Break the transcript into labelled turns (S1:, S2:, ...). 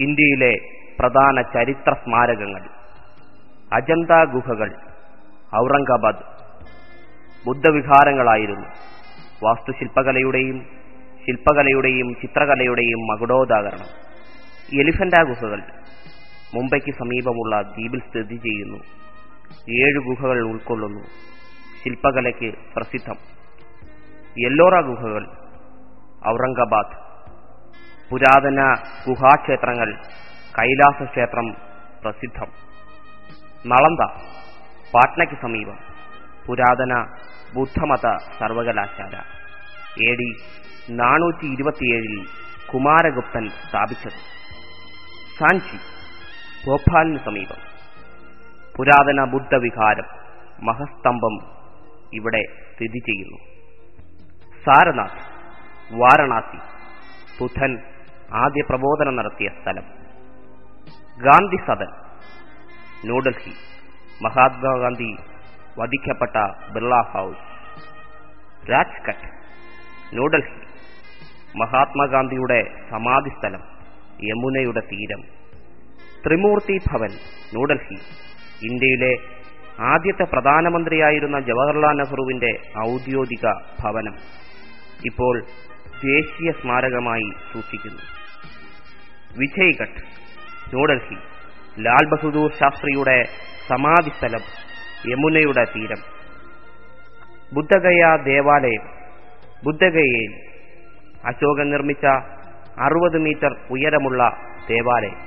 S1: ഇന്ത്യയിലെ പ്രധാന ചരിത്ര സ്മാരകങ്ങൾ. അജന്ത ഗുഹകൾ ഔറംഗാബാദ് ബുദ്ധവിഹാരങ്ങളായിരുന്നു. വാസ്തുശില്പകലയുടെയും ശില്പകലയുടെയും ചിത്രകലയുടെയും മകുടോദാഹരണം. എലിഫന്റ ഗുഹകൾ മുംബൈക്ക് സമീപമുള്ള ദ്വീപിൽ സ്ഥിതി ചെയ്യുന്നു. ഏഴ് ഗുഹകൾ ഉൾക്കൊള്ളുന്നു. ശില്പകലയ്ക്ക് പ്രസിദ്ധം. യെല്ലോറ ഗുഹകൾ ഔറംഗാബാദ് പുരാതന ഗുഹാക്ഷേത്രങ്ങൾ കൈലാസ ക്ഷേത്രം പ്രസിദ്ധം. നളന്ത പാട്നയ്ക്ക് സമീപം പുരാതന ബുദ്ധമത സർവകലാശാല. എ ഡി നാനൂറ്റി ഇരുപത്തിയേഴിൽ കുമാരഗുപ്തൻ സ്ഥാപിച്ചത്. സാഞ്ചി ഭോപ്പാലിന് സമീപം. പുരാതന ബുദ്ധവിഹാരം മഹസ്തംഭം ഇവിടെ സ്ഥിതി ചെയ്യുന്നു. സാരനാഥ് വാരണാസി ബുദ്ധൻ ആദ്യ പ്രബോധനം നടത്തിയ സ്ഥലം. ഗാന്ധി സദൻ ന്യൂഡൽഹി. മഹാത്മാഗാന്ധി വധിക്കപ്പെട്ട ബിർള ഹൗസ്. രാജ്കട്ട് ന്യൂഡൽഹി. മഹാത്മാഗാന്ധിയുടെ സമാധി സ്ഥലം യമുനയുടെ തീരം. ത്രിമൂർത്തി ഭവൻ ന്യൂഡൽഹി. ഇന്ത്യയിലെ ആദ്യത്തെ പ്രധാനമന്ത്രിയായിരുന്ന ജവഹർലാൽ നെഹ്റുവിന്റെ ഔദ്യോഗിക ഭവനം. ഇപ്പോൾ ദേശീയ സ്മാരകമായി സൂക്ഷിക്കുന്നു. വിജയ്ഘട്ട് ന്യൂഡൽഹി ലാൽ ബഹദൂർ ശാസ്ത്രിയുടെ സമാധി സ്ഥലം യമുനയുടെ തീരം ബുദ്ധഗയ ദേവാലയം ബുദ്ധഗയയിൽ അശോകൻ നിർമ്മിച്ച അറുപത് മീറ്റർ ഉയരമുള്ള ദേവാലയം.